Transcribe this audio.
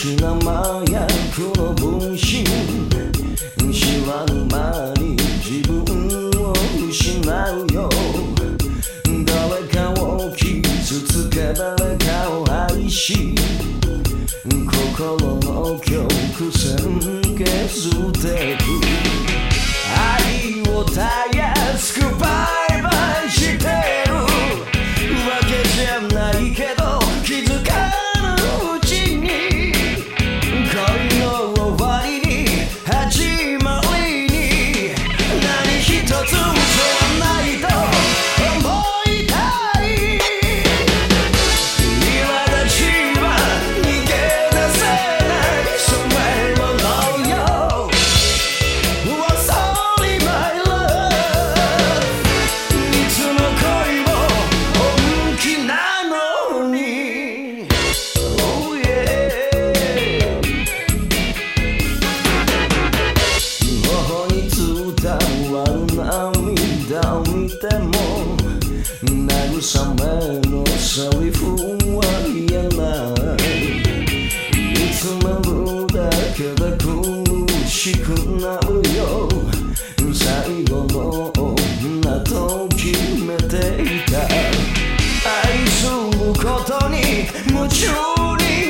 ひらまやの分身知らぬ間に自分を失うよ誰かを傷つけ誰かを愛し心の曲線消してくの財布はいらないつまでもだけで苦しくなるよ最後の女と決めていた愛することに夢中に